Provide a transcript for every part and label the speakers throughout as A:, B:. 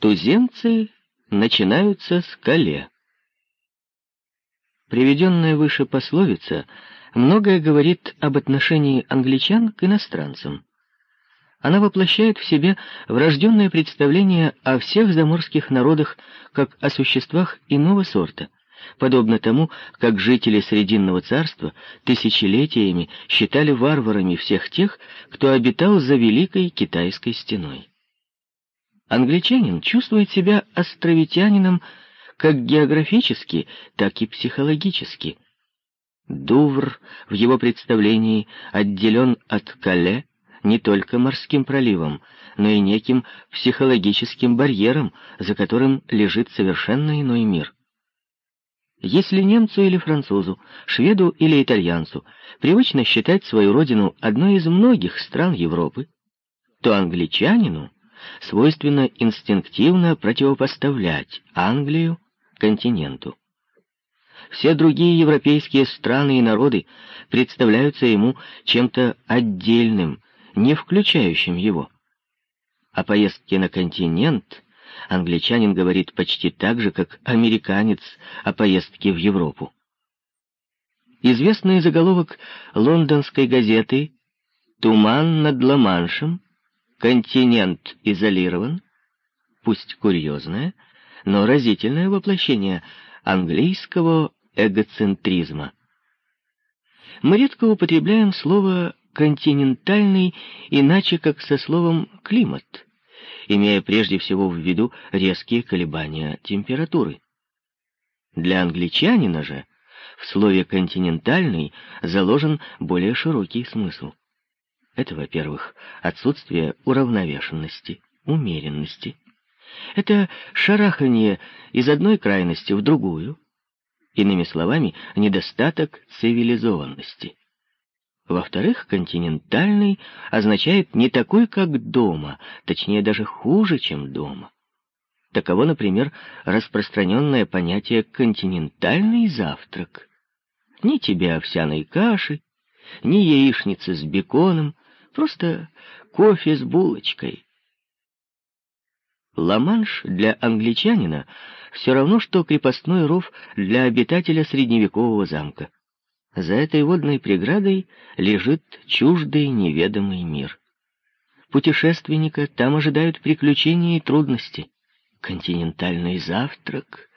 A: Туземцы начинаются с Кале. Приведенная выше пословица многое говорит об отношении англичан к иностранцам. Она воплощает в себе врожденное представление о всех заморских народах как о существах иного сорта, подобно тому, как жители Срединного царства тысячелетиями считали варварами всех тех, кто обитал за Великой Китайской стеной. Англичанин чувствует себя островитянином как географически, так и психологически. Дувр в его представлении отделен от Кале не только морским проливом, но и неким психологическим барьером, за которым лежит совершенно иной мир. Если немцу или французу, шведу или итальянцу привычно считать свою родину одной из многих стран Европы, то англичанину свойственно инстинктивно противопоставлять Англию континенту. Все другие европейские страны и народы представляются ему чем-то отдельным, не включающим его. О поездке на континент англичанин говорит почти так же, как американец о поездке в Европу. Известный заголовок лондонской газеты «Туман над Ла-Маншем», «Континент изолирован», пусть курьезное, но разительное воплощение английского эгоцентризма. Мы редко употребляем слово «континентальный» иначе как со словом «климат», имея прежде всего в виду резкие колебания температуры. Для англичанина же в слове «континентальный» заложен более широкий смысл. Это, во-первых, отсутствие уравновешенности, умеренности. Это шарахание из одной крайности в другую. Иными словами, недостаток цивилизованности. Во-вторых, континентальный означает не такой, как дома, точнее даже хуже, чем дома. Таково, например, распространенное понятие «континентальный завтрак». Ни тебе овсяной каши, ни яичницы с беконом, просто кофе с булочкой. Ла-Манш для англичанина все равно, что крепостной ров для обитателя средневекового замка. За этой водной преградой лежит чуждый неведомый мир. Путешественника там ожидают приключения и трудности. Континентальный завтрак,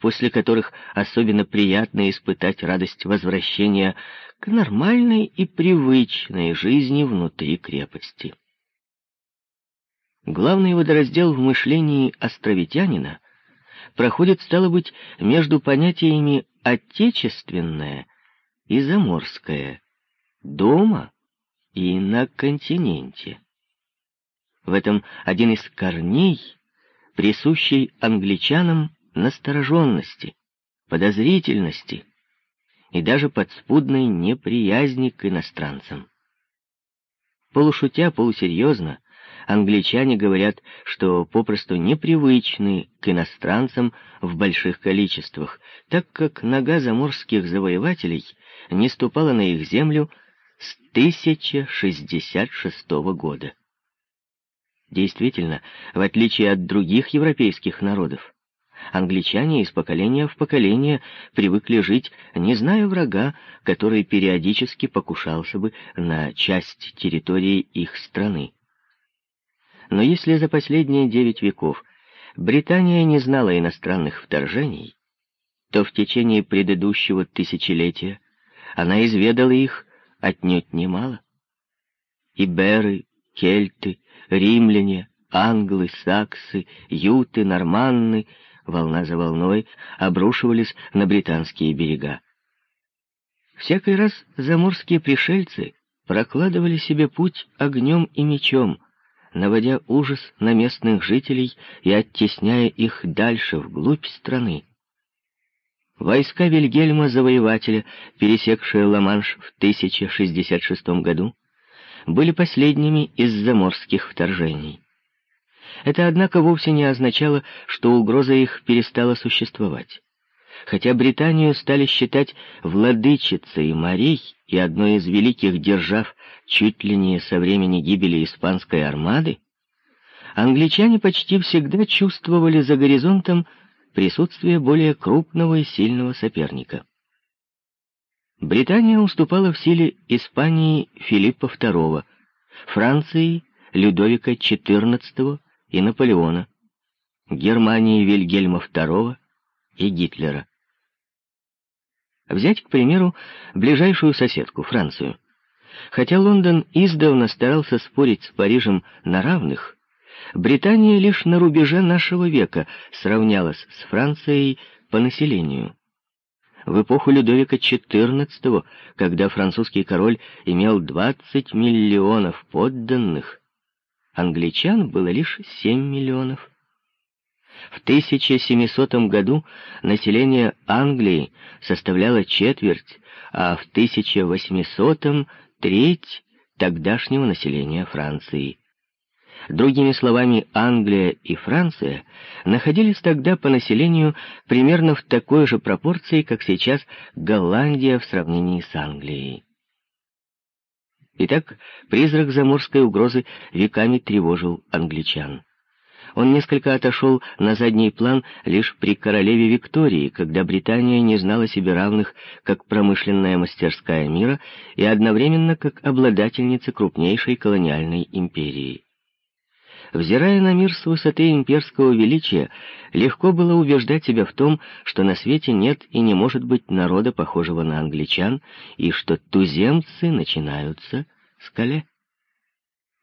A: после которых особенно приятно испытать радость возвращения к нормальной и привычной жизни внутри крепости. Главный водораздел в мышлении островитянина проходит, стало быть, между понятиями «отечественное» и заморское, дома и на континенте. В этом один из корней, присущий англичанам настороженности, подозрительности и даже подспудной неприязни к иностранцам. Полушутя, полусерьезно, англичане говорят, что попросту непривычны к иностранцам в больших количествах, так как нога заморских завоевателей не ступала на их землю с 1066 года. Действительно, в отличие от других европейских народов, англичане из поколения в поколение привыкли жить, не зная врага, который периодически покушался бы на часть территории их страны. Но если за последние девять веков Британия не знала иностранных вторжений, то в течение предыдущего тысячелетия она изведала их отнюдь немало. Иберы, кельты, римляне, англы, саксы, юты, норманны волна за волной обрушивались на британские берега. Всякий раз заморские пришельцы прокладывали себе путь огнем и мечом, наводя ужас на местных жителей и оттесняя их дальше, вглубь страны. Войска Вильгельма Завоевателя, пересекшие Ла-Манш в 1066 году, были последними из заморских вторжений. Это, однако, вовсе не означало, что угроза их перестала существовать. Хотя Британию стали считать владычицей морей и одной из великих держав чуть ли не со времени гибели Испанской армады, англичане почти всегда чувствовали за горизонтом присутствие более крупного и сильного соперника. Британия уступала в силе Испании Филиппа II, Франции Людовика XIV и Наполеона, Германии Вильгельма II и Гитлера. Взять, к примеру, ближайшую соседку, Францию. Хотя Лондон издавна старался спорить с Парижем на равных, Британия лишь на рубеже нашего века сравнялась с Францией по населению. В эпоху Людовика XIV, когда французский король имел 20 миллионов подданных, англичан было лишь 7 миллионов. В 1700 году население Англии составляло четверть, а в 1800 — треть тогдашнего населения Франции. Другими словами, Англия и Франция находились тогда по населению примерно в такой же пропорции, как сейчас Голландия в сравнении с Англией. Итак, призрак заморской угрозы веками тревожил англичан. Он несколько отошел на задний план лишь при королеве Виктории, когда Британия не знала себе равных как промышленная мастерская мира и одновременно как обладательница крупнейшей колониальной империи. Взирая на мир с высоты имперского величия, легко было убеждать себя в том, что на свете нет и не может быть народа, похожего на англичан, и что туземцы начинаются с Кале.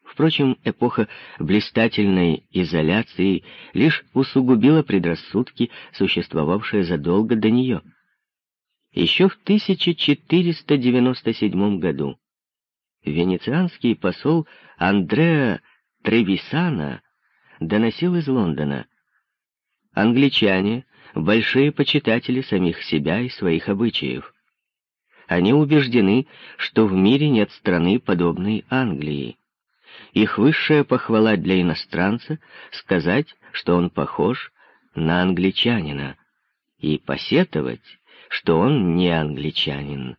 A: Впрочем, эпоха блистательной изоляции лишь усугубила предрассудки, существовавшие задолго до нее. Еще в 1497 году венецианский посол Андреа Тревисана доносил из Лондона. Англичане — большие почитатели самих себя и своих обычаев. Они убеждены, что в мире нет страны, подобной Англии. Их высшая похвала для иностранца — сказать, что он похож на англичанина, и посетовать, что он не англичанин.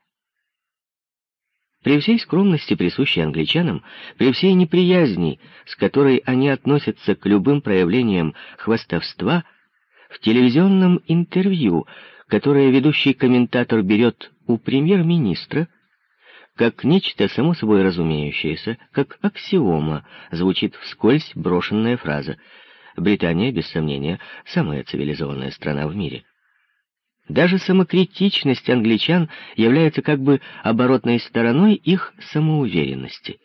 A: При всей скромности, присущей англичанам, при всей неприязни, с которой они относятся к любым проявлениям хвастовства, в телевизионном интервью, которое ведущий комментатор берет у премьер-министра, как нечто само собой разумеющееся, как аксиома, звучит вскользь брошенная фраза «Британия, без сомнения, самая цивилизованная страна в мире». Даже самокритичность англичан является как бы оборотной стороной их самоуверенности.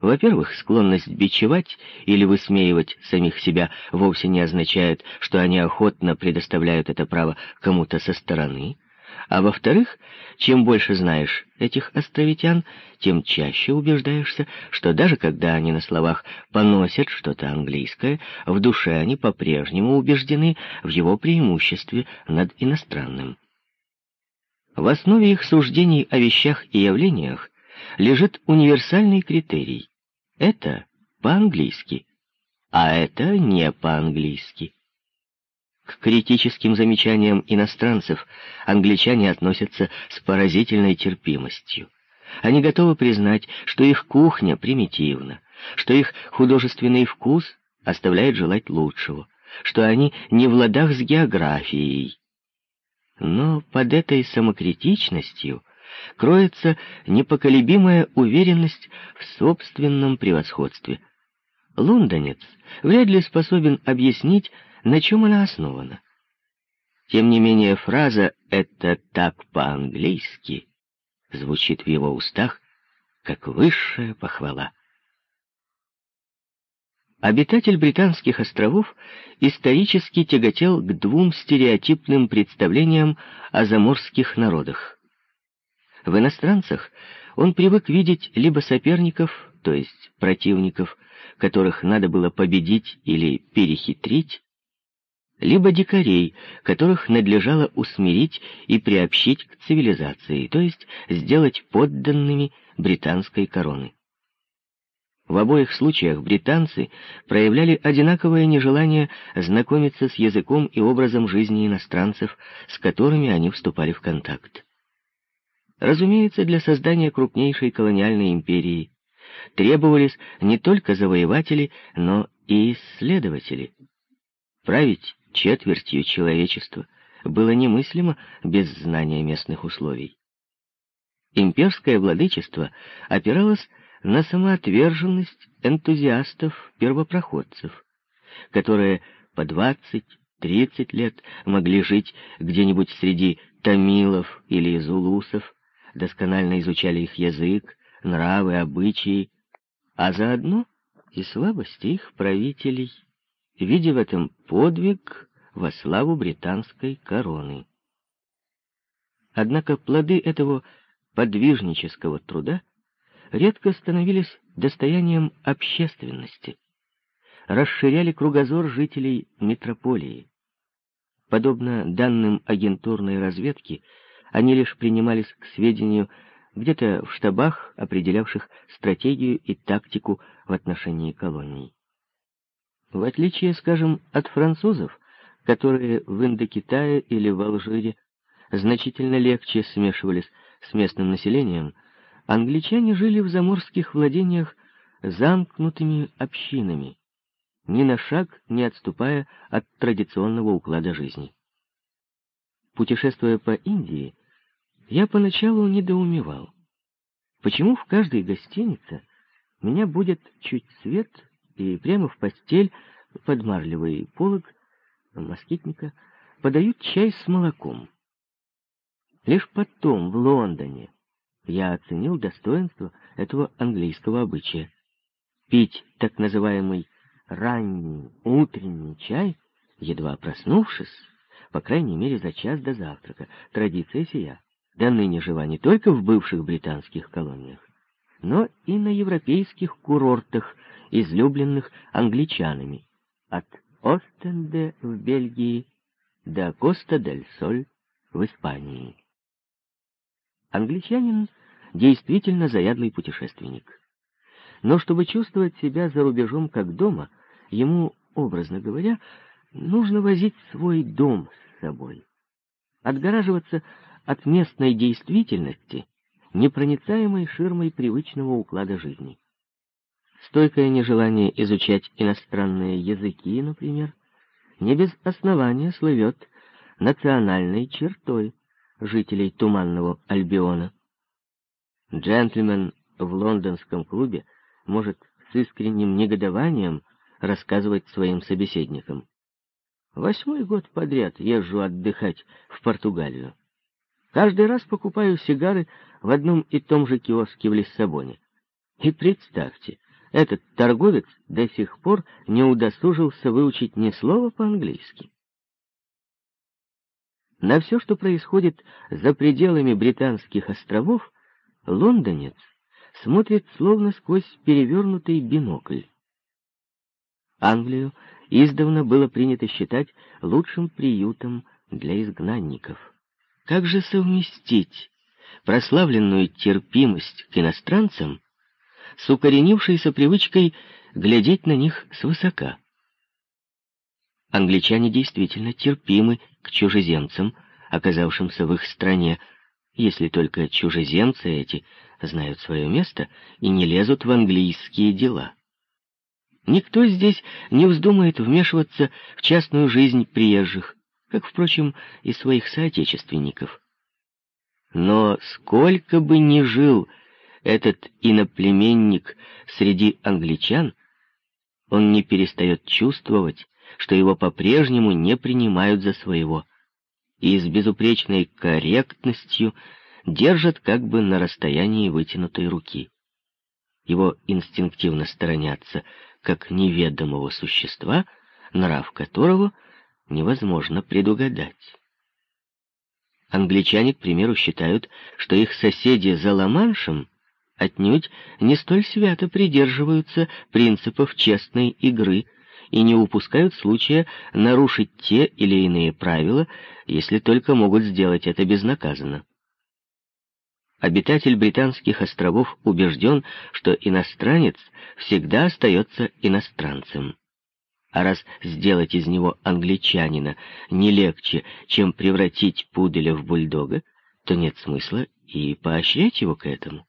A: Во-первых, склонность бичевать или высмеивать самих себя вовсе не означает, что они охотно предоставляют это право кому-то со стороны, а во-вторых, чем больше знаешь этих островитян, тем чаще убеждаешься, что даже когда они на словах поносят что-то английское, в душе они по-прежнему убеждены в его преимуществе над иностранным. В основе их суждений о вещах и явлениях лежит универсальный критерий. Это по-английски, а это не по-английски. К критическим замечаниям иностранцев англичане относятся с поразительной терпимостью. Они готовы признать, что их кухня примитивна, что их художественный вкус оставляет желать лучшего, что они не в ладах с географией. Но под этой самокритичностью кроется непоколебимая уверенность в собственном превосходстве. Лондонец вряд ли способен объяснить, на чем она основана. Тем не менее, фраза «это так по-английски» звучит в его устах, как высшая похвала. Обитатель Британских островов исторически тяготел к двум стереотипным представлениям о заморских народах. В иностранцах он привык видеть либо соперников, то есть противников, которых надо было победить или перехитрить, либо дикарей, которых надлежало усмирить и приобщить к цивилизации, то есть сделать подданными британской короны. В обоих случаях британцы проявляли одинаковое нежелание знакомиться с языком и образом жизни иностранцев, с которыми они вступали в контакт. Разумеется, для создания крупнейшей колониальной империи требовались не только завоеватели, но и исследователи. Править четвертью человечества было немыслимо без знания местных условий. Имперское владычество опиралось на самоотверженность энтузиастов-первопроходцев, которые по 20-30 лет могли жить где-нибудь среди тамилов или зулусов, досконально изучали их язык, нравы, обычаи, а заодно и слабости их правителей, видя в этом подвиг во славу британской короны. Однако плоды этого подвижнического труда редко становились достоянием общественности, расширяли кругозор жителей метрополии. Подобно данным агентурной разведки, они лишь принимались к сведению где-то в штабах, определявших стратегию и тактику в отношении колоний. В отличие, скажем, от французов, которые в Индокитае или в Алжире значительно легче смешивались с местным населением, англичане жили в заморских владениях замкнутыми общинами, ни на шаг не отступая от традиционного уклада жизни. Путешествуя по Индии, я поначалу недоумевал, почему в каждой гостинице меня будет чуть свет и прямо в постель под полог москитника подают чай с молоком. Лишь потом, в Лондоне, я оценил достоинство этого английского обычая. Пить так называемый ранний утренний чай, едва проснувшись, по крайней мере за час до завтрака, традиция сия, до ныне жива не только в бывших британских колониях, но и на европейских курортах, излюбленных англичанами, от Остенде в Бельгии до Коста-дель-Соль в Испании. Англичанин действительно заядлый путешественник. Но чтобы чувствовать себя за рубежом как дома, ему, образно говоря, нужно возить свой дом с собой. Отгораживаться от местной действительности непроницаемой ширмой привычного уклада жизни. Стойкое нежелание изучать иностранные языки, например, не без основания слывет национальной чертой, жителей Туманного Альбиона. Джентльмен в лондонском клубе может с искренним негодованием рассказывать своим собеседникам. Восьмой год подряд езжу отдыхать в Португалию. Каждый раз покупаю сигары в одном и том же киоске в Лиссабоне. И представьте, этот торговец до сих пор не удосужился выучить ни слова по-английски. На все, что происходит за пределами Британских островов, лондонец смотрит словно сквозь перевернутый бинокль. Англию издавна было принято считать лучшим приютом для изгнанников. Как же совместить прославленную терпимость к иностранцам с укоренившейся привычкой глядеть на них свысока? Англичане действительно терпимы к чужеземцам, оказавшимся в их стране, если только чужеземцы эти знают свое место и не лезут в английские дела. Никто здесь не вздумает вмешиваться в частную жизнь приезжих, как, впрочем, и своих соотечественников. Но сколько бы ни жил этот иноплеменник среди англичан, он не перестает чувствовать, что его по-прежнему не принимают за своего, и с безупречной корректностью держат как бы на расстоянии вытянутой руки. Его инстинктивно сторонятся, как неведомого существа, нрав которого невозможно предугадать. Англичане, к примеру, считают, что их соседи за Ла-Маншем отнюдь не столь свято придерживаются принципов честной игры и не упускают случая нарушить те или иные правила, если только могут сделать это безнаказанно. Обитатель британских островов убежден, что иностранец всегда остается иностранцем. А раз сделать из него англичанина не легче, чем превратить пуделя в бульдога, то нет смысла и поощрять его к этому.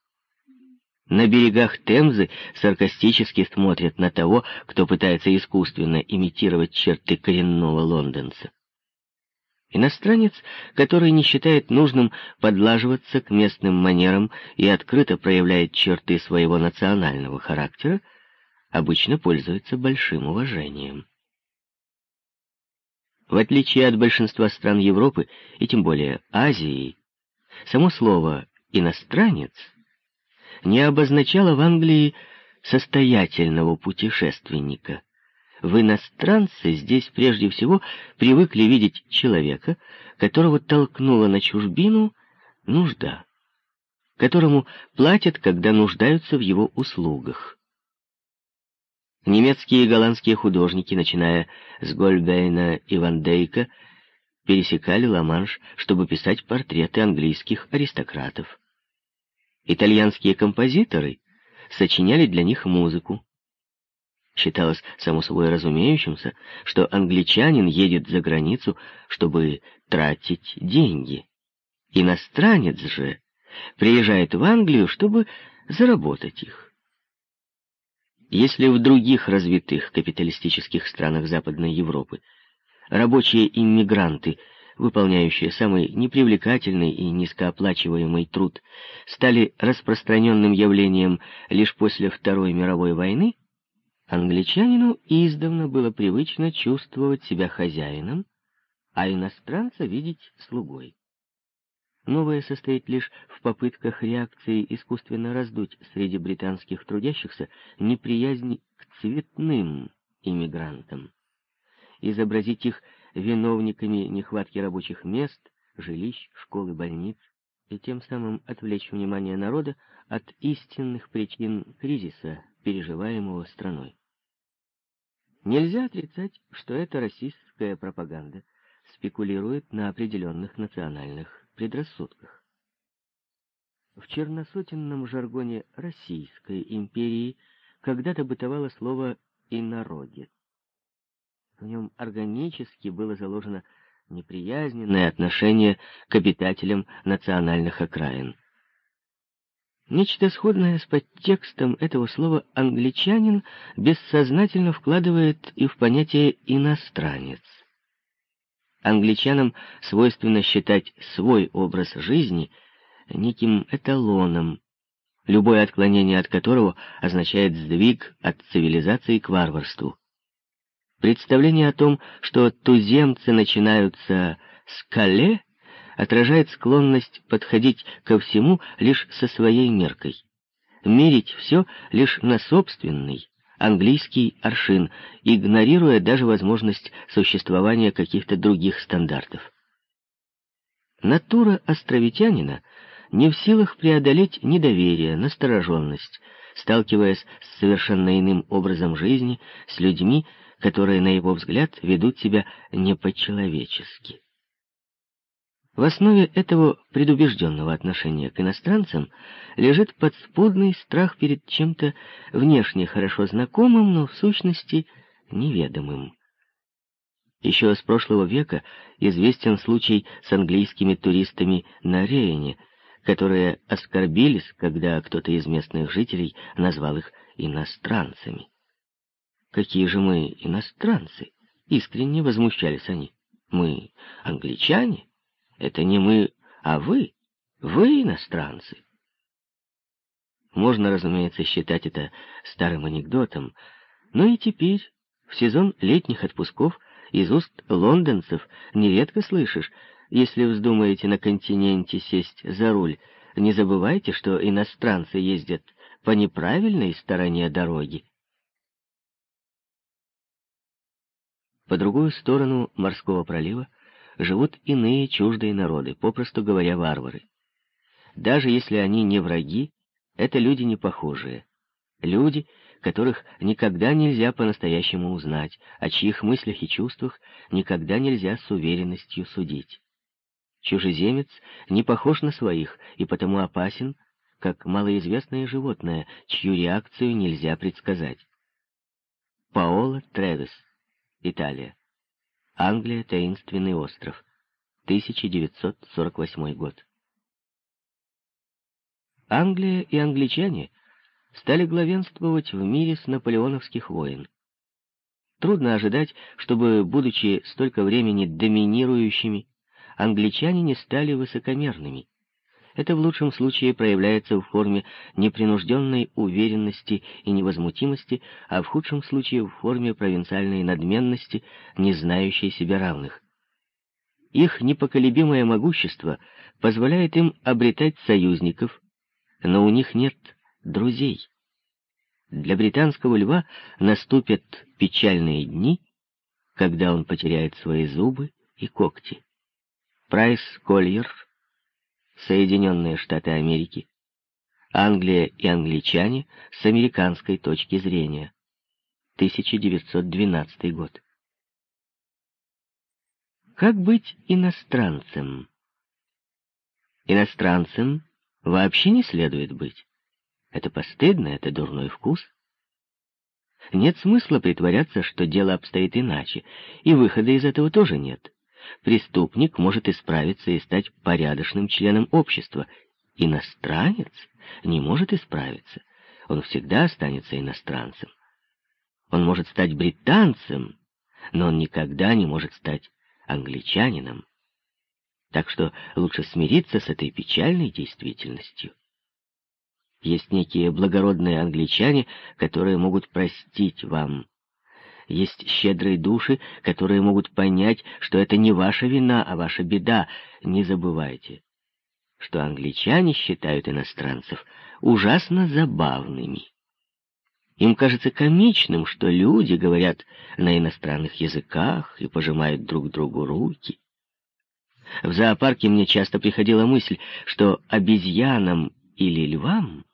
A: На берегах Темзы саркастически смотрят на того, кто пытается искусственно имитировать черты коренного лондонца. Иностранец, который не считает нужным подлаживаться к местным манерам и открыто проявляет черты своего национального характера, обычно пользуется большим уважением. В отличие от большинства стран Европы, и тем более Азии, само слово «иностранец» не обозначало в Англии состоятельного путешественника. В иностранце здесь прежде всего привыкли видеть человека, которого толкнула на чужбину нужда, которому платят, когда нуждаются в его услугах. Немецкие и голландские художники, начиная с Гольбейна и Ван Дейка, пересекали Ла-Манш, чтобы писать портреты английских аристократов. Итальянские композиторы сочиняли для них музыку. Считалось само собой разумеющимся, что англичанин едет за границу, чтобы тратить деньги. Иностранец же приезжает в Англию, чтобы заработать их. Если в других развитых капиталистических странах Западной Европы рабочие иммигранты, выполняющие самый непривлекательный и низкооплачиваемый труд, стали распространенным явлением лишь после Второй мировой войны, англичанину издавна было привычно чувствовать себя хозяином, а иностранца видеть слугой. Новое состоит лишь в попытках реакции искусственно раздуть среди британских трудящихся неприязнь к цветным иммигрантам, изобразить их виновниками нехватки рабочих мест, жилищ, школ и больниц, и тем самым отвлечь внимание народа от истинных причин кризиса, переживаемого страной. Нельзя отрицать, что эта расистская пропаганда спекулирует на определенных национальных предрассудках. В черносотенном жаргоне Российской империи когда-то бытовало слово «инородец». В нем органически было заложено неприязненное отношение к обитателям национальных окраин. Нечто сходное с подтекстом этого слова англичанин бессознательно вкладывает и в понятие «иностранец». Англичанам свойственно считать свой образ жизни неким эталоном, любое отклонение от которого означает сдвиг от цивилизации к варварству. Представление о том, что туземцы начинаются с кале, отражает склонность подходить ко всему лишь со своей меркой, мерить все лишь на собственный, английский аршин, игнорируя даже возможность существования каких-то других стандартов. Натура островитянина не в силах преодолеть недоверие, настороженность, сталкиваясь с совершенно иным образом жизни, с людьми, которые, на его взгляд, ведут себя не по-человечески. В основе этого предубежденного отношения к иностранцам лежит подспудный страх перед чем-то внешне хорошо знакомым, но в сущности неведомым. Еще с прошлого века известен случай с английскими туристами на Рейне, которые оскорбились, когда кто-то из местных жителей назвал их иностранцами. «Какие же мы иностранцы?» — искренне возмущались они. «Мы англичане?» Это не мы, а вы. Вы иностранцы. Можно, разумеется, считать это старым анекдотом, но и теперь, в сезон летних отпусков, из уст лондонцев нередко слышишь, если вздумаете на континенте сесть за руль, не забывайте, что иностранцы ездят по неправильной стороне дороги. По другую сторону морского пролива живут иные чуждые народы, попросту говоря, варвары. Даже если они не враги, это люди не похожие. Люди, которых никогда нельзя по-настоящему узнать, о чьих мыслях и чувствах никогда нельзя с уверенностью судить. Чужеземец не похож на своих и потому опасен, как малоизвестное животное, чью реакцию нельзя предсказать. Паоло Тревес, Италия. Англия, таинственный остров. 1948 год. Англия и англичане стали главенствовать в мире с наполеоновских войн. Трудно ожидать, чтобы, будучи столько времени доминирующими, англичане не стали высокомерными. Это в лучшем случае проявляется в форме непринужденной уверенности и невозмутимости, а в худшем случае в форме провинциальной надменности, не знающей себе равных. Их непоколебимое могущество позволяет им обретать союзников, но у них нет друзей. Для британского льва наступят печальные дни, когда он потеряет свои зубы и когти. Прайс Кольер, Соединенные Штаты Америки, Англия и англичане с американской точки зрения. 1912 год. Как быть иностранцем? Иностранцем вообще не следует быть. Это постыдно, это дурной вкус. Нет смысла притворяться, что дело обстоит иначе, и выхода из этого тоже нет. Преступник может исправиться и стать порядочным членом общества. Иностранец не может исправиться. Он всегда останется иностранцем. Он может стать британцем, но он никогда не может стать англичанином. Так что лучше смириться с этой печальной действительностью. Есть некие благородные англичане, которые могут простить вам. Есть щедрые души, которые могут понять, что это не ваша вина, а ваша беда. Не забывайте, что англичане считают иностранцев ужасно забавными. Им кажется комичным, что люди говорят на иностранных языках и пожимают друг другу руки. В зоопарке мне часто приходила мысль, что обезьянам или львам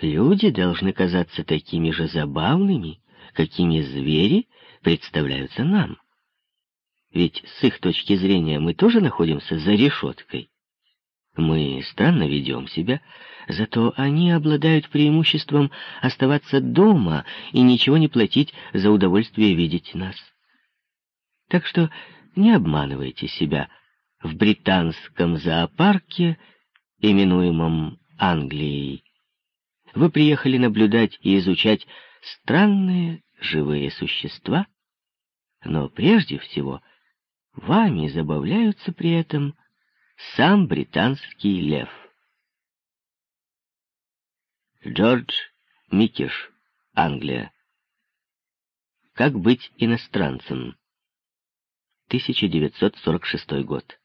A: люди должны казаться такими же забавными, какими звери представляются нам. Ведь с их точки зрения мы тоже находимся за решеткой. Мы странно ведем себя, зато они обладают преимуществом оставаться дома и ничего не платить за удовольствие видеть нас. Так что не обманывайте себя в британском зоопарке, именуемом Англией. Вы приехали наблюдать и изучать странные живые существа, но прежде всего вами забавляются при этом сам британский лев. Джордж Микиш, Англия. Как быть иностранцем? 1946 год.